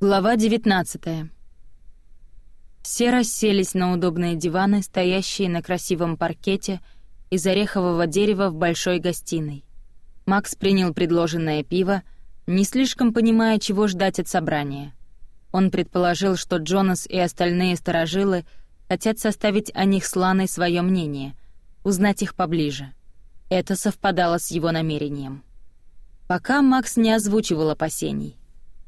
Глава 19. Все расселись на удобные диваны, стоящие на красивом паркете из орехового дерева в большой гостиной. Макс принял предложенное пиво, не слишком понимая, чего ждать от собрания. Он предположил, что Джонас и остальные сторожилы хотят составить о них с Ланой своё мнение, узнать их поближе. Это совпадало с его намерением. Пока Макс не озвучивал опасений —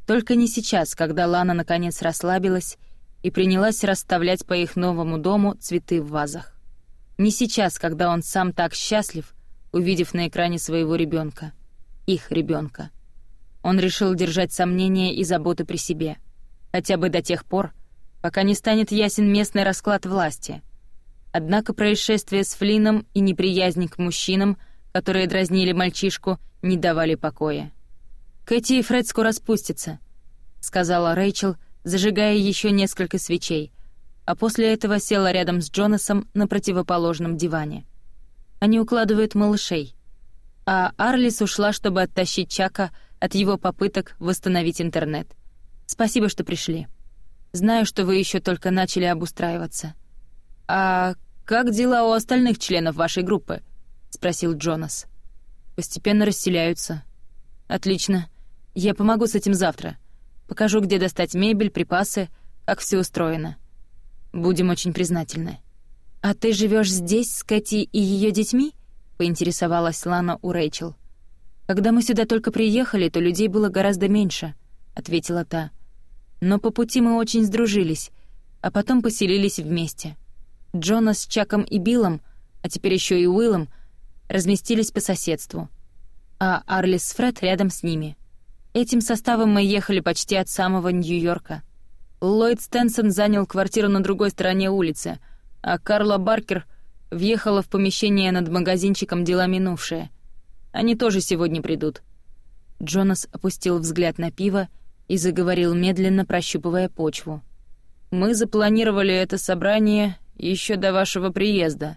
только не сейчас, когда Лана наконец расслабилась и принялась расставлять по их новому дому цветы в вазах. Не сейчас, когда он сам так счастлив, увидев на экране своего ребенка, их ребенка. Он решил держать сомнения и заботы при себе, хотя бы до тех пор, пока не станет ясен местный расклад власти. Однако происшествие с Флином и неприязнь к мужчинам, которые дразнили мальчишку, не давали покоя. Кэти и Фред скоро спустятся», — сказала Рэйчел, зажигая еще несколько свечей, а после этого села рядом с Джонасом на противоположном диване. Они укладывают малышей. А Арлис ушла, чтобы оттащить Чака от его попыток восстановить интернет. «Спасибо, что пришли. Знаю, что вы еще только начали обустраиваться. А как дела у остальных членов вашей группы?» — спросил Джонас. «Постепенно расселяются». «Отлично. Я помогу с этим завтра. Покажу, где достать мебель, припасы, как все устроено. Будем очень признательны. А ты живешь здесь с Кэти и ее детьми? поинтересовалась Лана у Рэйчел. Когда мы сюда только приехали, то людей было гораздо меньше, ответила та. Но по пути мы очень сдружились, а потом поселились вместе. Джона с Чаком и Биллом, а теперь еще и Уиллом, разместились по соседству, а Арлис с Фред рядом с ними — Этим составом мы ехали почти от самого Нью-Йорка. Ллойд Стэнсон занял квартиру на другой стороне улицы, а Карла Баркер въехала в помещение над магазинчиком «Дела минувшие». Они тоже сегодня придут. Джонас опустил взгляд на пиво и заговорил, медленно прощупывая почву. «Мы запланировали это собрание еще до вашего приезда,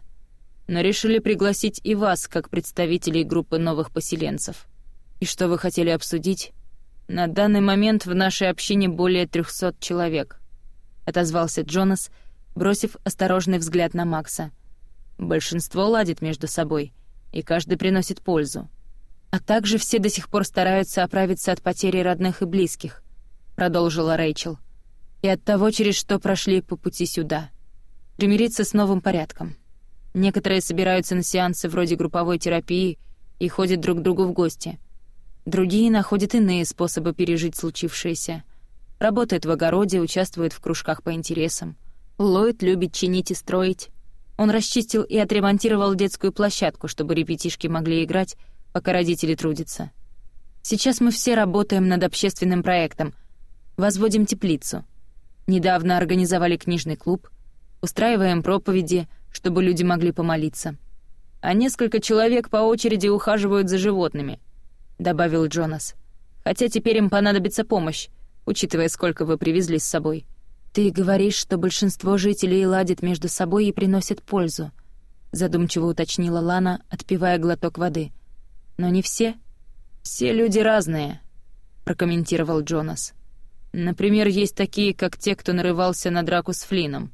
но решили пригласить и вас как представителей группы новых поселенцев. И что вы хотели обсудить?» «На данный момент в нашей общине более 300 человек», — отозвался Джонас, бросив осторожный взгляд на Макса. «Большинство ладит между собой, и каждый приносит пользу. А также все до сих пор стараются оправиться от потери родных и близких», — продолжила Рэйчел. «И от того, через что прошли по пути сюда. Примириться с новым порядком. Некоторые собираются на сеансы вроде групповой терапии и ходят друг к другу в гости — Другие находят иные способы пережить случившееся. Работает в огороде, участвует в кружках по интересам. Ллойд любит чинить и строить. Он расчистил и отремонтировал детскую площадку, чтобы ребятишки могли играть, пока родители трудятся. Сейчас мы все работаем над общественным проектом. Возводим теплицу. Недавно организовали книжный клуб. Устраиваем проповеди, чтобы люди могли помолиться. А несколько человек по очереди ухаживают за животными — добавил Джонас. Хотя теперь им понадобится помощь, учитывая, сколько вы привезли с собой. Ты говоришь, что большинство жителей ладит между собой и приносят пользу, задумчиво уточнила Лана, отпивая глоток воды. Но не все. Все люди разные, прокомментировал Джонас. Например, есть такие, как те, кто нарывался на драку с Флином,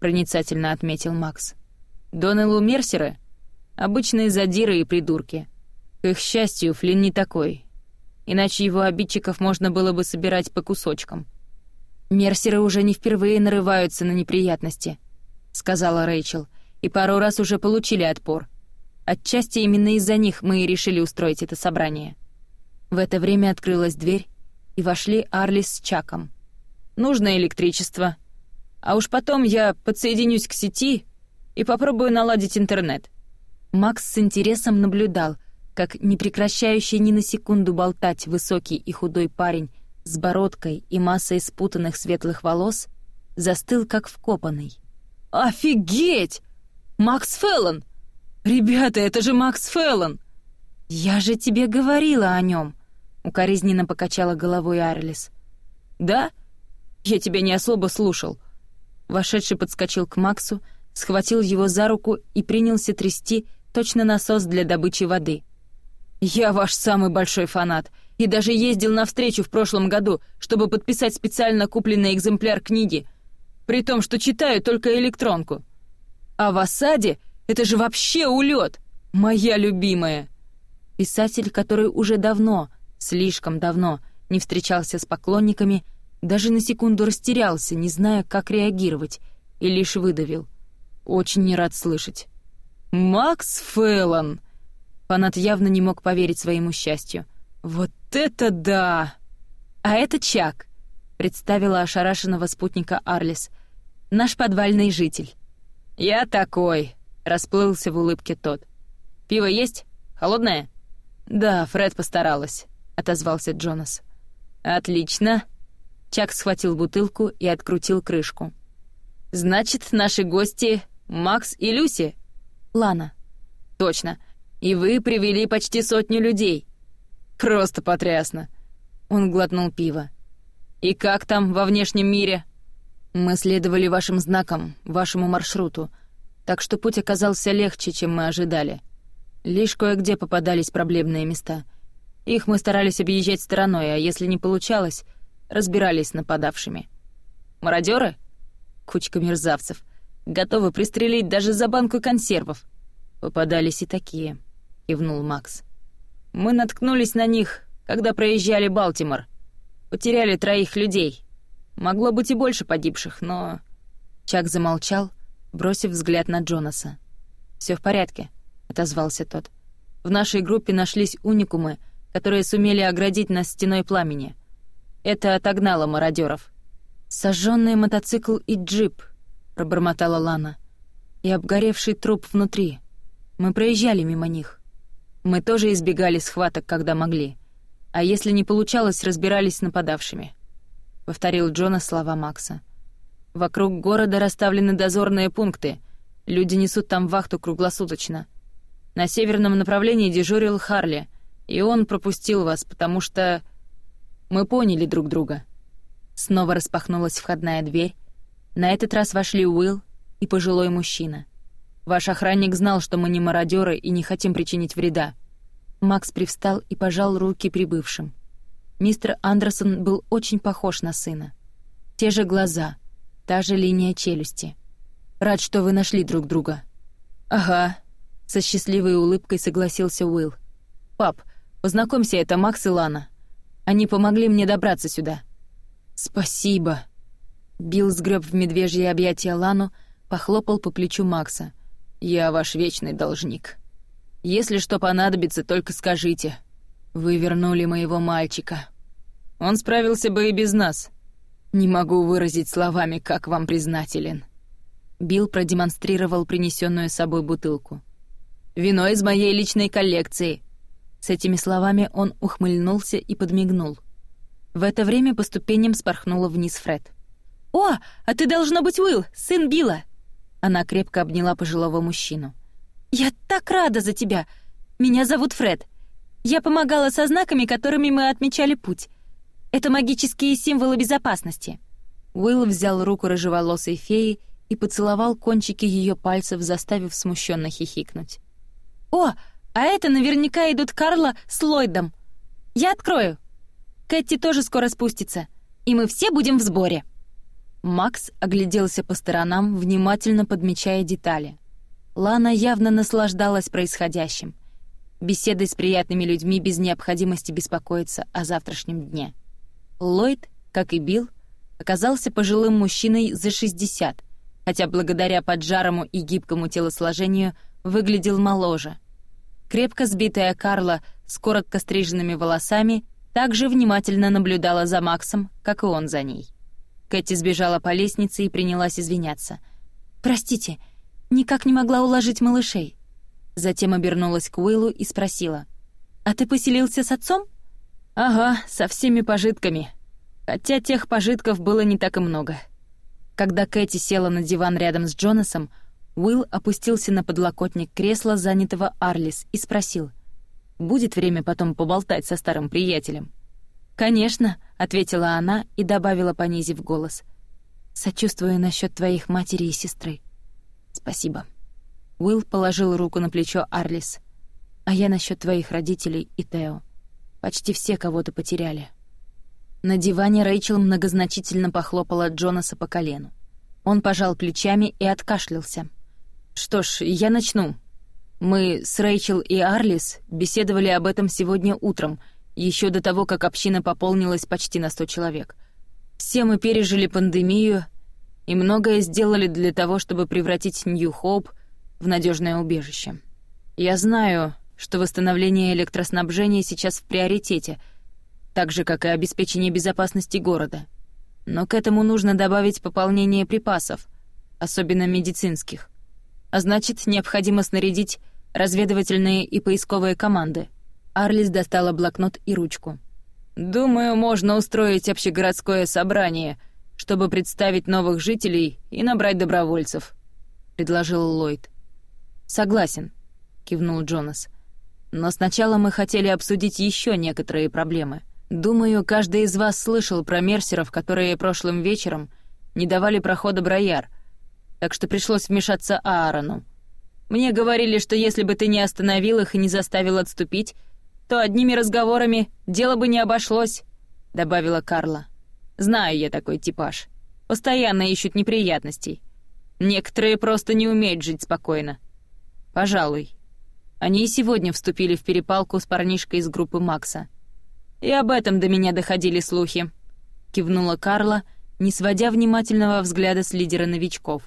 проницательно отметил Макс. Донеллу Мерсеры — обычные задиры и придурки — к их счастью, Флинн не такой. Иначе его обидчиков можно было бы собирать по кусочкам. «Мерсеры уже не впервые нарываются на неприятности», — сказала Рэйчел, «и пару раз уже получили отпор. Отчасти именно из-за них мы и решили устроить это собрание». В это время открылась дверь, и вошли Арли с Чаком. «Нужно электричество. А уж потом я подсоединюсь к сети и попробую наладить интернет». Макс с интересом наблюдал, как непрекращающий ни на секунду болтать высокий и худой парень с бородкой и массой спутанных светлых волос, застыл как вкопанный. «Офигеть! Макс Феллон! Ребята, это же Макс Феллон!» «Я же тебе говорила о нем!» — укоризненно покачала головой Арлис. «Да? Я тебя не особо слушал». Вошедший подскочил к Максу, схватил его за руку и принялся трясти точно насос для добычи воды — «Я ваш самый большой фанат. И даже ездил на встречу в прошлом году, чтобы подписать специально купленный экземпляр книги, при том, что читаю только электронку. А в осаде это же вообще улет, моя любимая. Писатель, который уже давно, слишком давно, не встречался с поклонниками, даже на секунду растерялся, не зная, как реагировать, и лишь выдавил. Очень не рад слышать. «Макс Фэллон!» Фанат явно не мог поверить своему счастью. «Вот это да!» «А это Чак», — представила ошарашенного спутника Арлис. «Наш подвальный житель». «Я такой», — расплылся в улыбке тот. «Пиво есть? Холодное?» «Да, Фред постаралась», — отозвался Джонас. «Отлично». Чак схватил бутылку и открутил крышку. «Значит, наши гости — Макс и Люси?» «Лана». «Точно и вы привели почти сотню людей. Просто потрясно!» Он глотнул пиво. «И как там во внешнем мире?» «Мы следовали вашим знакам, вашему маршруту, так что путь оказался легче, чем мы ожидали. Лишь кое-где попадались проблемные места. Их мы старались объезжать стороной, а если не получалось, разбирались с нападавшими. Мародеры? Кучка мерзавцев. Готовы пристрелить даже за банку консервов. Попадались и такие». — кивнул Макс. «Мы наткнулись на них, когда проезжали Балтимор. Потеряли троих людей. Могло быть и больше погибших, но...» Чак замолчал, бросив взгляд на Джонаса. «Всё в порядке», — отозвался тот. «В нашей группе нашлись уникумы, которые сумели оградить нас стеной пламени. Это отогнало мародёров». «Сожжённый мотоцикл и джип», — пробормотала Лана. «И обгоревший труп внутри. Мы проезжали мимо них». Мы тоже избегали схваток, когда могли. А если не получалось, разбирались с нападавшими. Повторил Джона слова Макса. Вокруг города расставлены дозорные пункты. Люди несут там вахту круглосуточно. На северном направлении дежурил Харли, и он пропустил вас, потому что... Мы поняли друг друга. Снова распахнулась входная дверь. На этот раз вошли Уилл и пожилой мужчина — Ваш охранник знал, что мы не мародёры и не хотим причинить вреда». Макс привстал и пожал руки прибывшим. Мистер Андерсон был очень похож на сына. Те же глаза, та же линия челюсти. «Рад, что вы нашли друг друга». «Ага», — со счастливой улыбкой согласился Уилл. «Пап, познакомься, это Макс и Лана. Они помогли мне добраться сюда». «Спасибо». Билл сгреб в медвежье объятия Лану, похлопал по плечу Макса — я ваш вечный должник. Если что понадобится, только скажите. Вы вернули моего мальчика. Он справился бы и без нас. Не могу выразить словами, как вам признателен». Билл продемонстрировал принесенную с собой бутылку. «Вино из моей личной коллекции». С этими словами он ухмыльнулся и подмигнул. В это время по ступеням спорхнула вниз Фред. «О, а ты должно быть Уилл, сын Билла!» Она крепко обняла пожилого мужчину. «Я так рада за тебя! Меня зовут Фред. Я помогала со знаками, которыми мы отмечали путь. Это магические символы безопасности». Уилл взял руку рыжеволосой феи и поцеловал кончики ее пальцев, заставив смущенно хихикнуть. «О, а это наверняка идут Карла с Ллойдом. Я открою. Кэти тоже скоро спустится, и мы все будем в сборе». Макс огляделся по сторонам, внимательно подмечая детали. Лана явно наслаждалась происходящим. Беседой с приятными людьми без необходимости беспокоиться о завтрашнем дне. Ллойд, как и Билл, оказался пожилым мужчиной за 60, хотя благодаря поджарому и гибкому телосложению выглядел моложе. Крепко сбитая Карла с коротко стриженными волосами также внимательно наблюдала за Максом, как и он за ней. Кэти сбежала по лестнице и принялась извиняться. «Простите, никак не могла уложить малышей». Затем обернулась к Уиллу и спросила. «А ты поселился с отцом?» «Ага, со всеми пожитками. Хотя тех пожитков было не так и много». Когда Кэти села на диван рядом с Джонасом, Уилл опустился на подлокотник кресла, занятого Арлис, и спросил. «Будет время потом поболтать со старым приятелем?» «Конечно», — ответила она и добавила, понизив голос. «Сочувствую насчет твоих матери и сестры». «Спасибо». Уилл положил руку на плечо Арлис. «А я насчет твоих родителей и Тео. Почти все кого-то потеряли». На диване Рэйчел многозначительно похлопала Джонаса по колену. Он пожал плечами и откашлялся. «Что ж, я начну. Мы с Рэйчел и Арлис беседовали об этом сегодня утром — еще до того, как община пополнилась почти на 100 человек. Все мы пережили пандемию и многое сделали для того, чтобы превратить Нью-Хоуп в надежное убежище. Я знаю, что восстановление электроснабжения сейчас в приоритете, так же, как и обеспечение безопасности города. Но к этому нужно добавить пополнение припасов, особенно медицинских. А значит, необходимо снарядить разведывательные и поисковые команды — Арлис достала блокнот и ручку. «Думаю, можно устроить общегородское собрание, чтобы представить новых жителей и набрать добровольцев», — предложил Ллойд. «Согласен», — кивнул Джонас. «Но сначала мы хотели обсудить еще некоторые проблемы. Думаю, каждый из вас слышал про мерсеров, которые прошлым вечером не давали прохода Брояр, так что пришлось вмешаться Аарону. Мне говорили, что если бы ты не остановил их и не заставил отступить, то одними разговорами дело бы не обошлось», — добавила Карла. «Знаю я такой типаж. Постоянно ищут неприятностей. Некоторые просто не умеют жить спокойно. Пожалуй. Они и сегодня вступили в перепалку с парнишкой из группы Макса. И об этом до меня доходили слухи», — кивнула Карла, не сводя внимательного взгляда с лидера новичков.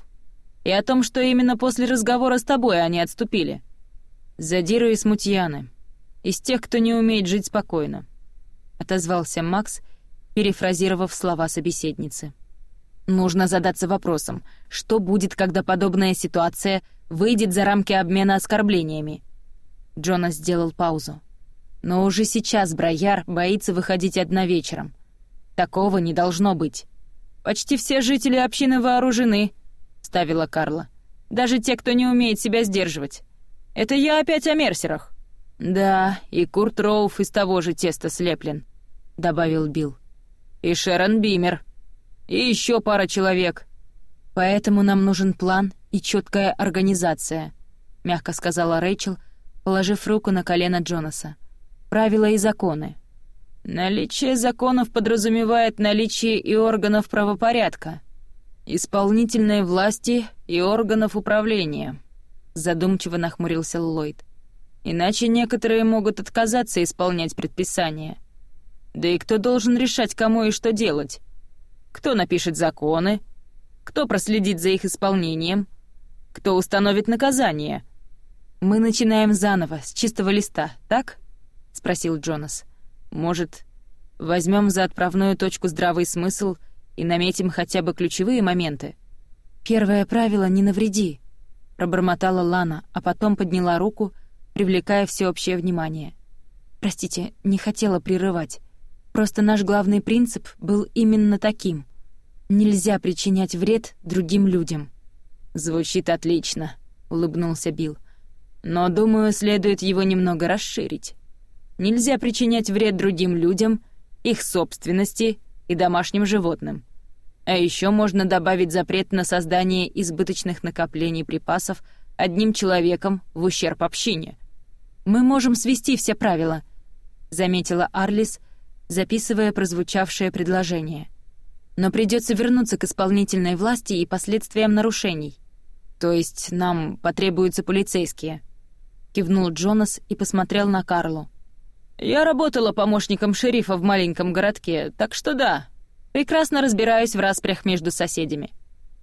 «И о том, что именно после разговора с тобой они отступили». «Задиры и смутьяны», из тех, кто не умеет жить спокойно», — отозвался Макс, перефразировав слова собеседницы. «Нужно задаться вопросом, что будет, когда подобная ситуация выйдет за рамки обмена оскорблениями?» Джона сделал паузу. «Но уже сейчас Брояр боится выходить одна вечером. Такого не должно быть. Почти все жители общины вооружены», — ставила Карла. «Даже те, кто не умеет себя сдерживать. Это я опять о мерсерах». «Да, и Курт Роуф из того же теста слеплен», — добавил Билл. «И Шерон Бимер. И еще пара человек. Поэтому нам нужен план и четкая организация», — мягко сказала Рэйчел, положив руку на колено Джонаса. «Правила и законы». «Наличие законов подразумевает наличие и органов правопорядка, исполнительной власти и органов управления», — задумчиво нахмурился Ллойд. Иначе некоторые могут отказаться исполнять предписания. Да и кто должен решать, кому и что делать? Кто напишет законы? Кто проследит за их исполнением? Кто установит наказание? Мы начинаем заново, с чистого листа, так? спросил Джонас. Может, возьмем за отправную точку здравый смысл и наметим хотя бы ключевые моменты? Первое правило не навреди, пробормотала Лана, а потом подняла руку привлекая всеобщее внимание. «Простите, не хотела прерывать. Просто наш главный принцип был именно таким. Нельзя причинять вред другим людям». «Звучит отлично», — улыбнулся Билл. «Но, думаю, следует его немного расширить. Нельзя причинять вред другим людям, их собственности и домашним животным. А еще можно добавить запрет на создание избыточных накоплений припасов одним человеком в ущерб общине — мы можем свести все правила», — заметила Арлис, записывая прозвучавшее предложение. «Но придется вернуться к исполнительной власти и последствиям нарушений. То есть нам потребуются полицейские», — кивнул Джонас и посмотрел на Карлу. «Я работала помощником шерифа в маленьком городке, так что да, прекрасно разбираюсь в распрях между соседями.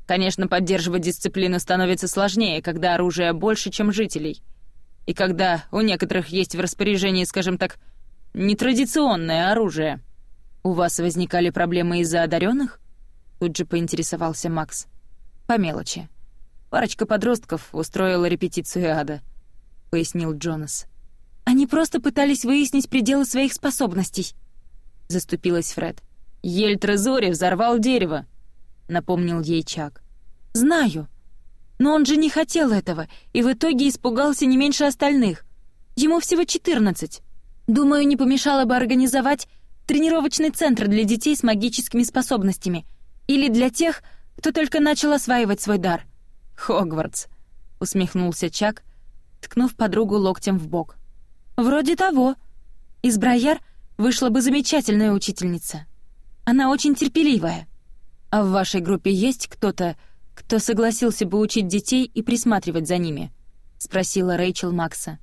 Конечно, поддерживать дисциплину становится сложнее, когда оружия больше, чем жителей» и когда у некоторых есть в распоряжении, скажем так, нетрадиционное оружие. У вас возникали проблемы из-за одаренных? Тут же поинтересовался Макс. По мелочи. Парочка подростков устроила репетицию ада, пояснил Джонас. Они просто пытались выяснить пределы своих способностей, заступилась Фред. Ельтра взорвал дерево, напомнил ей Чак. Знаю, но он же не хотел этого и в итоге испугался не меньше остальных. Ему всего 14. Думаю, не помешало бы организовать тренировочный центр для детей с магическими способностями или для тех, кто только начал осваивать свой дар. Хогвартс, усмехнулся Чак, ткнув подругу локтем в бок. Вроде того. Из Брояр вышла бы замечательная учительница. Она очень терпеливая. А в вашей группе есть кто-то, кто согласился бы учить детей и присматривать за ними?» — спросила Рэйчел Макса.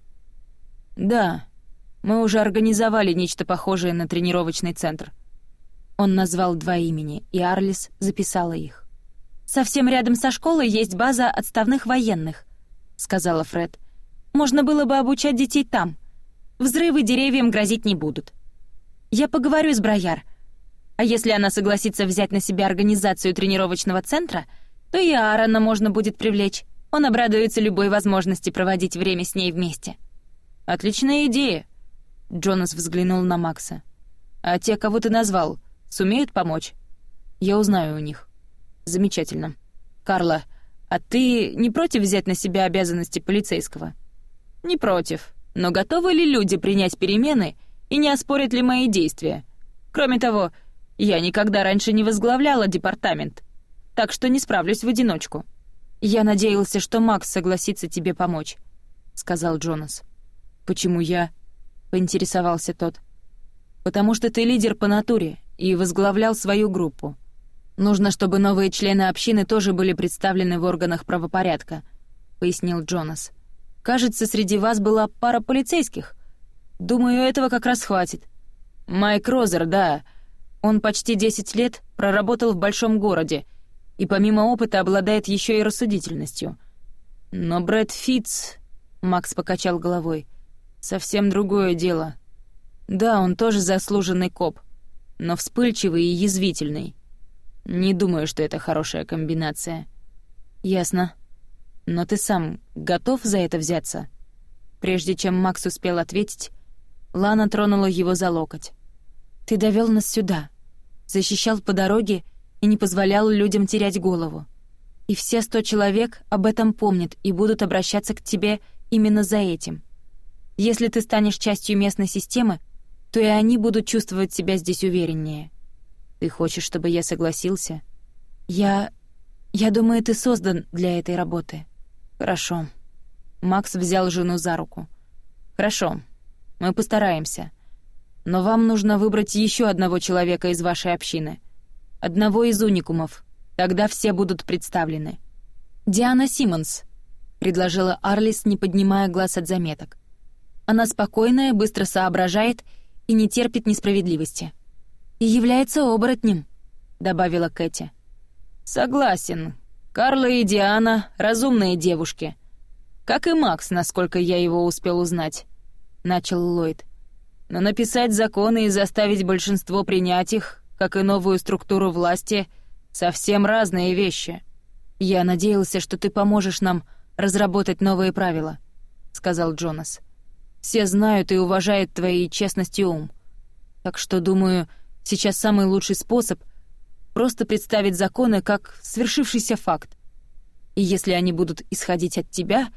«Да, мы уже организовали нечто похожее на тренировочный центр». Он назвал два имени, и Арлис записала их. «Совсем рядом со школой есть база отставных военных», — сказала Фред. «Можно было бы обучать детей там. Взрывы деревьям грозить не будут». «Я поговорю с Брояр. А если она согласится взять на себя организацию тренировочного центра», — то и Аарона можно будет привлечь. Он обрадуется любой возможности проводить время с ней вместе. «Отличная идея!» Джонас взглянул на Макса. «А те, кого ты назвал, сумеют помочь?» «Я узнаю у них». «Замечательно. Карла, а ты не против взять на себя обязанности полицейского?» «Не против. Но готовы ли люди принять перемены и не оспорят ли мои действия? Кроме того, я никогда раньше не возглавляла департамент так что не справлюсь в одиночку». «Я надеялся, что Макс согласится тебе помочь», — сказал Джонас. «Почему я?» — поинтересовался тот. «Потому что ты лидер по натуре и возглавлял свою группу. Нужно, чтобы новые члены общины тоже были представлены в органах правопорядка», — пояснил Джонас. «Кажется, среди вас была пара полицейских. Думаю, этого как раз хватит. Майк Розер, да. Он почти десять лет проработал в большом городе — и помимо опыта обладает еще и рассудительностью. Но Брэд Фитц, Макс покачал головой, совсем другое дело. Да, он тоже заслуженный коп, но вспыльчивый и язвительный. Не думаю, что это хорошая комбинация. Ясно. Но ты сам готов за это взяться? Прежде чем Макс успел ответить, Лана тронула его за локоть. Ты довел нас сюда, защищал по дороге и не позволял людям терять голову. И все сто человек об этом помнят и будут обращаться к тебе именно за этим. Если ты станешь частью местной системы, то и они будут чувствовать себя здесь увереннее. Ты хочешь, чтобы я согласился? Я... Я думаю, ты создан для этой работы. Хорошо. Макс взял жену за руку. Хорошо, мы постараемся. Но вам нужно выбрать еще одного человека из вашей общины — одного из уникумов. Тогда все будут представлены. «Диана Симмонс», — предложила Арлис, не поднимая глаз от заметок. «Она спокойная, быстро соображает и не терпит несправедливости». «И является оборотнем», — добавила Кэти. «Согласен. Карла и Диана — разумные девушки. Как и Макс, насколько я его успел узнать», — начал Ллойд. «Но написать законы и заставить большинство принять их как и новую структуру власти, совсем разные вещи. Я надеялся, что ты поможешь нам разработать новые правила, сказал Джонас. Все знают и уважают твои честность и ум. Так что, думаю, сейчас самый лучший способ — просто представить законы как свершившийся факт. И если они будут исходить от тебя,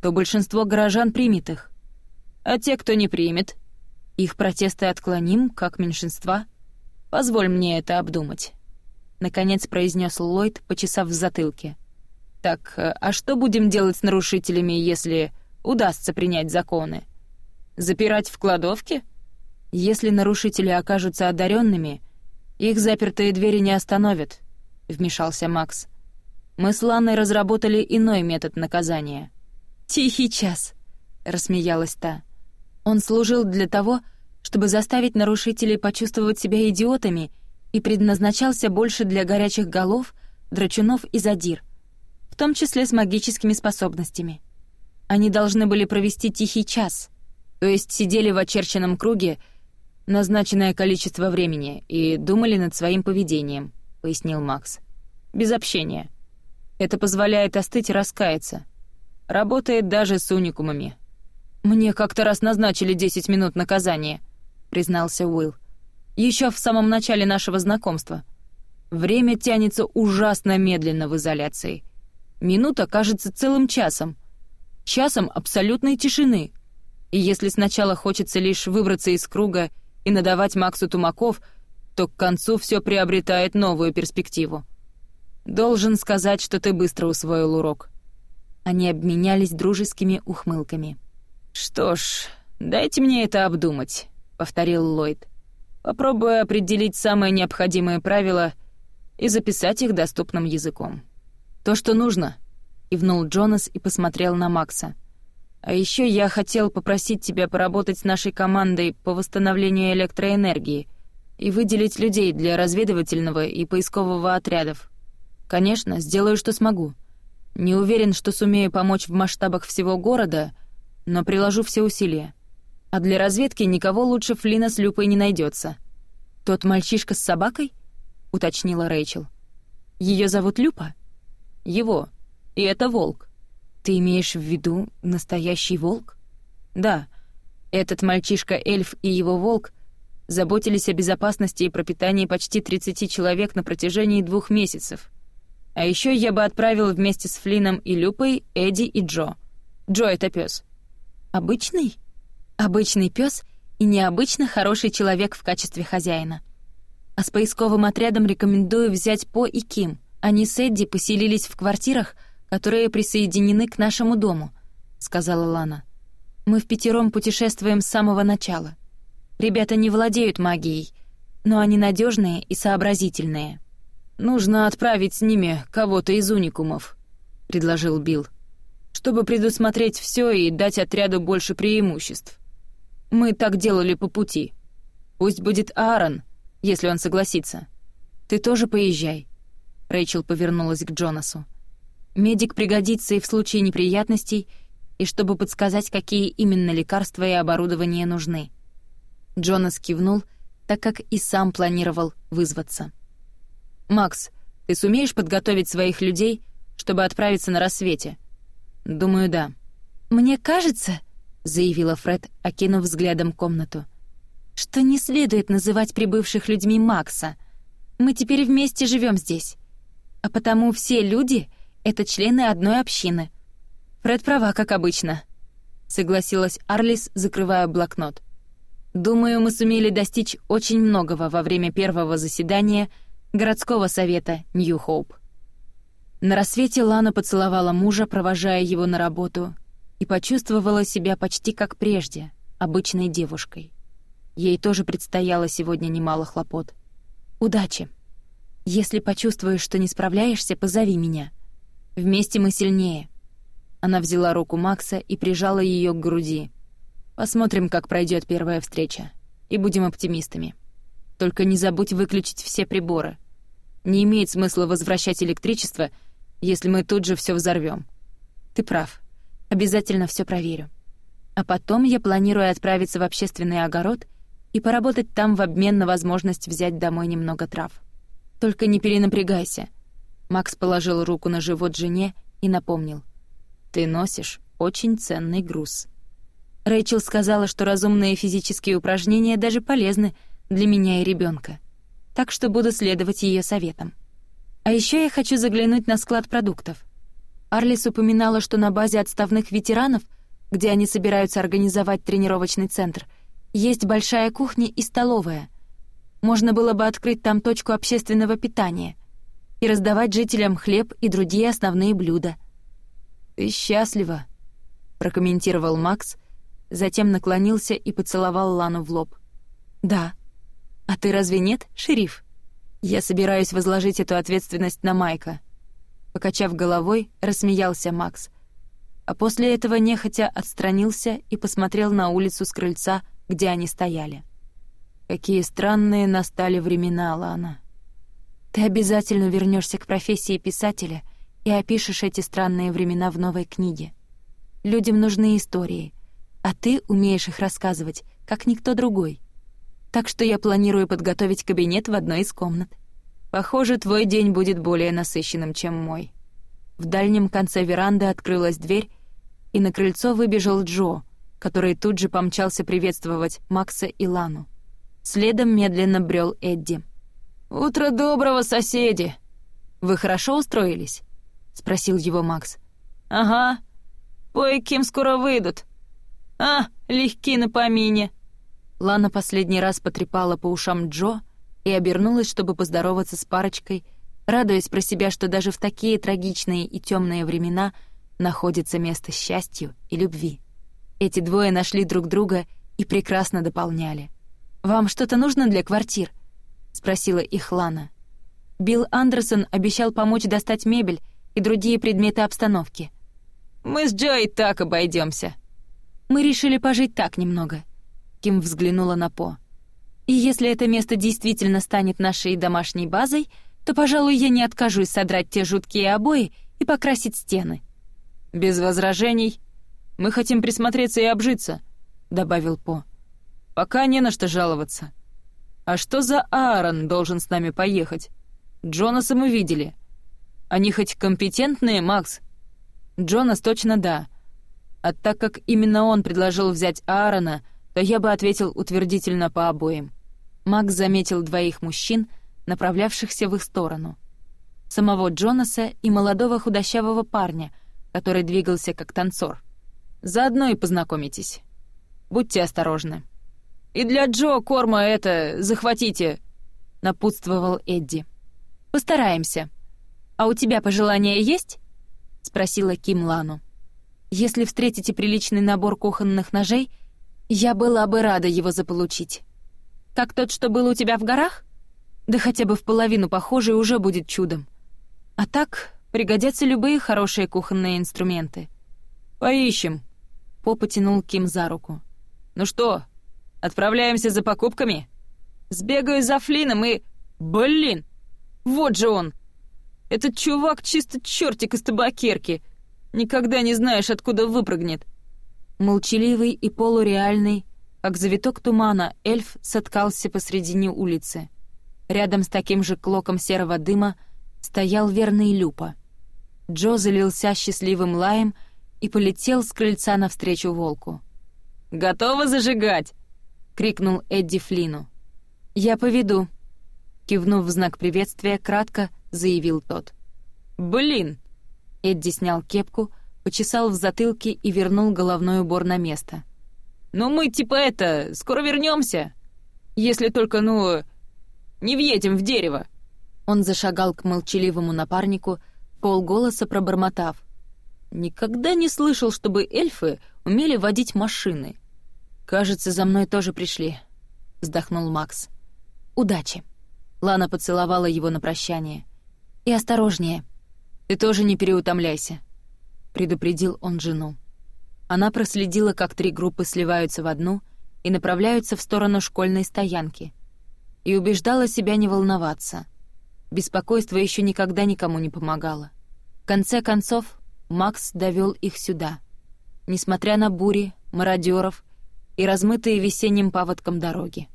то большинство горожан примет их. А те, кто не примет, их протесты отклоним, как меньшинства. Позволь мне это обдумать», — наконец произнес Ллойд, почесав в затылке. «Так, э, а что будем делать с нарушителями, если удастся принять законы? Запирать в кладовке?» «Если нарушители окажутся одаренными, их запертые двери не остановят», — вмешался Макс. «Мы с Ланой разработали иной метод наказания». «Тихий час», — рассмеялась та. «Он служил для того, чтобы заставить нарушителей почувствовать себя идиотами и предназначался больше для горячих голов, драчунов и задир, в том числе с магическими способностями. Они должны были провести тихий час, то есть сидели в очерченном круге назначенное количество времени и думали над своим поведением, пояснил Макс. Без общения. Это позволяет остыть и раскаяться. Работает даже с уникумами. Мне как-то раз назначили 10 минут наказания — признался Уилл. «Еще в самом начале нашего знакомства. Время тянется ужасно медленно в изоляции. Минута кажется целым часом. Часом абсолютной тишины. И если сначала хочется лишь выбраться из круга и надавать Максу Тумаков, то к концу все приобретает новую перспективу. Должен сказать, что ты быстро усвоил урок». Они обменялись дружескими ухмылками. «Что ж, дайте мне это обдумать» повторил Ллойд. Попробую определить самые необходимые правила и записать их доступным языком. То, что нужно, кивнул Джонас и посмотрел на Макса. А еще я хотел попросить тебя поработать с нашей командой по восстановлению электроэнергии и выделить людей для разведывательного и поискового отрядов. Конечно, сделаю, что смогу. Не уверен, что сумею помочь в масштабах всего города, но приложу все усилия а для разведки никого лучше Флина с Люпой не найдется. «Тот мальчишка с собакой?» — уточнила Рэйчел. Ее зовут Люпа?» «Его. И это волк». «Ты имеешь в виду настоящий волк?» «Да. Этот мальчишка-эльф и его волк заботились о безопасности и пропитании почти 30 человек на протяжении двух месяцев. А еще я бы отправил вместе с Флином и Люпой Эдди и Джо. Джо — это пес. «Обычный?» обычный пес и необычно хороший человек в качестве хозяина. А с поисковым отрядом рекомендую взять По и Ким. Они с Эдди поселились в квартирах, которые присоединены к нашему дому», — сказала Лана. «Мы в пятером путешествуем с самого начала. Ребята не владеют магией, но они надежные и сообразительные». «Нужно отправить с ними кого-то из уникумов», — предложил Билл, «чтобы предусмотреть все и дать отряду больше преимуществ». Мы так делали по пути. Пусть будет Аарон, если он согласится. Ты тоже поезжай». Рэйчел повернулась к Джонасу. «Медик пригодится и в случае неприятностей, и чтобы подсказать, какие именно лекарства и оборудование нужны». Джонас кивнул, так как и сам планировал вызваться. «Макс, ты сумеешь подготовить своих людей, чтобы отправиться на рассвете?» «Думаю, да». «Мне кажется», заявила Фред, окинув взглядом комнату. «Что не следует называть прибывших людьми Макса. Мы теперь вместе живем здесь. А потому все люди — это члены одной общины». «Фред права, как обычно», — согласилась Арлис, закрывая блокнот. «Думаю, мы сумели достичь очень многого во время первого заседания городского совета Нью-Хоуп». На рассвете Лана поцеловала мужа, провожая его на работу, и почувствовала себя почти как прежде, обычной девушкой. Ей тоже предстояло сегодня немало хлопот. «Удачи! Если почувствуешь, что не справляешься, позови меня. Вместе мы сильнее». Она взяла руку Макса и прижала ее к груди. «Посмотрим, как пройдет первая встреча. И будем оптимистами. Только не забудь выключить все приборы. Не имеет смысла возвращать электричество, если мы тут же все взорвем. Ты прав. Обязательно все проверю. А потом я планирую отправиться в общественный огород и поработать там в обмен на возможность взять домой немного трав. Только не перенапрягайся. Макс положил руку на живот жене и напомнил. Ты носишь очень ценный груз. Рэйчел сказала, что разумные физические упражнения даже полезны для меня и ребенка, Так что буду следовать ее советам. А еще я хочу заглянуть на склад продуктов — Арлис упоминала, что на базе отставных ветеранов, где они собираются организовать тренировочный центр, есть большая кухня и столовая. Можно было бы открыть там точку общественного питания и раздавать жителям хлеб и другие основные блюда. «Ты счастлива», — прокомментировал Макс, затем наклонился и поцеловал Лану в лоб. «Да». «А ты разве нет, шериф?» «Я собираюсь возложить эту ответственность на Майка», — Покачав головой, рассмеялся Макс, а после этого нехотя отстранился и посмотрел на улицу с крыльца, где они стояли. «Какие странные настали времена, Лана. Ты обязательно вернешься к профессии писателя и опишешь эти странные времена в новой книге. Людям нужны истории, а ты умеешь их рассказывать, как никто другой. Так что я планирую подготовить кабинет в одной из комнат. Похоже, твой день будет более насыщенным, чем мой». В дальнем конце веранды открылась дверь, и на крыльцо выбежал Джо, который тут же помчался приветствовать Макса и Лану. Следом медленно брел Эдди. «Утро доброго, соседи!» «Вы хорошо устроились?» — спросил его Макс. «Ага. Кое-кем скоро выйдут. А, легки на помине!» Лана последний раз потрепала по ушам Джо, — и обернулась, чтобы поздороваться с парочкой, радуясь про себя, что даже в такие трагичные и темные времена находится место счастью и любви. Эти двое нашли друг друга и прекрасно дополняли. «Вам что-то нужно для квартир?» — спросила их Лана. Билл Андерсон обещал помочь достать мебель и другие предметы обстановки. «Мы с Джой так обойдемся. «Мы решили пожить так немного», — Ким взглянула на По. И если это место действительно станет нашей домашней базой, то, пожалуй, я не откажусь содрать те жуткие обои и покрасить стены. Без возражений. Мы хотим присмотреться и обжиться, добавил По. Пока не на что жаловаться. А что за Аарон должен с нами поехать? Джонаса мы видели. Они хоть компетентные, Макс? Джонас точно да. А так как именно он предложил взять Аарона, то я бы ответил утвердительно по обоим». Макс заметил двоих мужчин, направлявшихся в их сторону. Самого Джонаса и молодого худощавого парня, который двигался как танцор. Заодно и познакомитесь. Будьте осторожны. «И для Джо корма это захватите», — напутствовал Эдди. «Постараемся. А у тебя пожелания есть?» — спросила Ким Лану. «Если встретите приличный набор кухонных ножей, Я была бы рада его заполучить. Как тот, что был у тебя в горах? Да хотя бы в половину похожий уже будет чудом. А так пригодятся любые хорошие кухонные инструменты. «Поищем», — По потянул Ким за руку. «Ну что, отправляемся за покупками? Сбегаю за Флином и... Блин! Вот же он! Этот чувак чисто чертик из табакерки. Никогда не знаешь, откуда выпрыгнет. Молчаливый и полуреальный, как завиток тумана, эльф соткался посредине улицы. Рядом с таким же клоком серого дыма стоял верный Люпа. Джо залился счастливым лаем и полетел с крыльца навстречу волку. «Готово зажигать!» — крикнул Эдди Флину. «Я поведу», — кивнув в знак приветствия, кратко заявил тот. «Блин!» — Эдди снял кепку — почесал в затылке и вернул головной убор на место. «Ну мы типа это, скоро вернемся, Если только, ну, не въедем в дерево!» Он зашагал к молчаливому напарнику, полголоса пробормотав. «Никогда не слышал, чтобы эльфы умели водить машины. Кажется, за мной тоже пришли», — вздохнул Макс. «Удачи!» Лана поцеловала его на прощание. «И осторожнее. Ты тоже не переутомляйся» предупредил он жену. Она проследила, как три группы сливаются в одну и направляются в сторону школьной стоянки. И убеждала себя не волноваться. Беспокойство еще никогда никому не помогало. В конце концов, Макс довел их сюда. Несмотря на бури, мародеров и размытые весенним паводком дороги.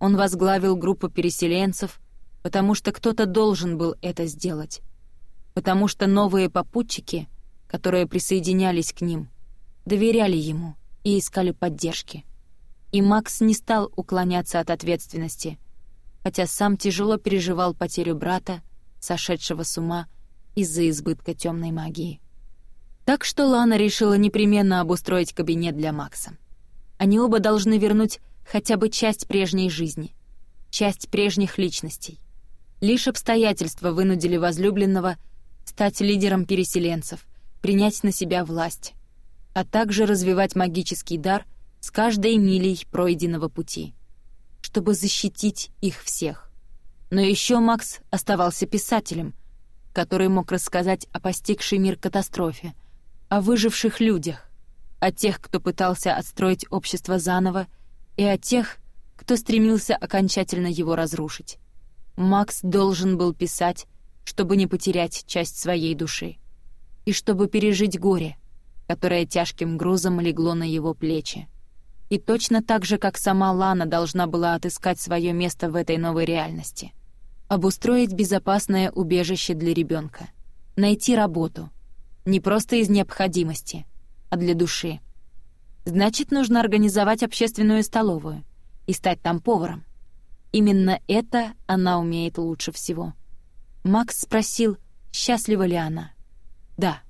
Он возглавил группу переселенцев, потому что кто-то должен был это сделать. Потому что новые попутчики которые присоединялись к ним, доверяли ему и искали поддержки. И Макс не стал уклоняться от ответственности, хотя сам тяжело переживал потерю брата, сошедшего с ума из-за избытка темной магии. Так что Лана решила непременно обустроить кабинет для Макса. Они оба должны вернуть хотя бы часть прежней жизни, часть прежних личностей. Лишь обстоятельства вынудили возлюбленного стать лидером переселенцев, принять на себя власть, а также развивать магический дар с каждой милей пройденного пути, чтобы защитить их всех. Но еще Макс оставался писателем, который мог рассказать о постигшей мир катастрофе, о выживших людях, о тех, кто пытался отстроить общество заново, и о тех, кто стремился окончательно его разрушить. Макс должен был писать, чтобы не потерять часть своей души и чтобы пережить горе, которое тяжким грузом легло на его плечи. И точно так же, как сама Лана должна была отыскать свое место в этой новой реальности. Обустроить безопасное убежище для ребенка. Найти работу. Не просто из необходимости, а для души. Значит, нужно организовать общественную столовую и стать там поваром. Именно это она умеет лучше всего. Макс спросил, счастлива ли она. Да,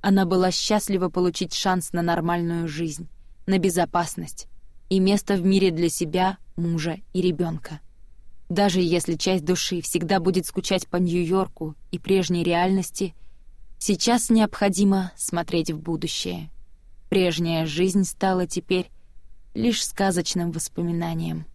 она была счастлива получить шанс на нормальную жизнь, на безопасность и место в мире для себя, мужа и ребенка. Даже если часть души всегда будет скучать по Нью-Йорку и прежней реальности, сейчас необходимо смотреть в будущее. Прежняя жизнь стала теперь лишь сказочным воспоминанием.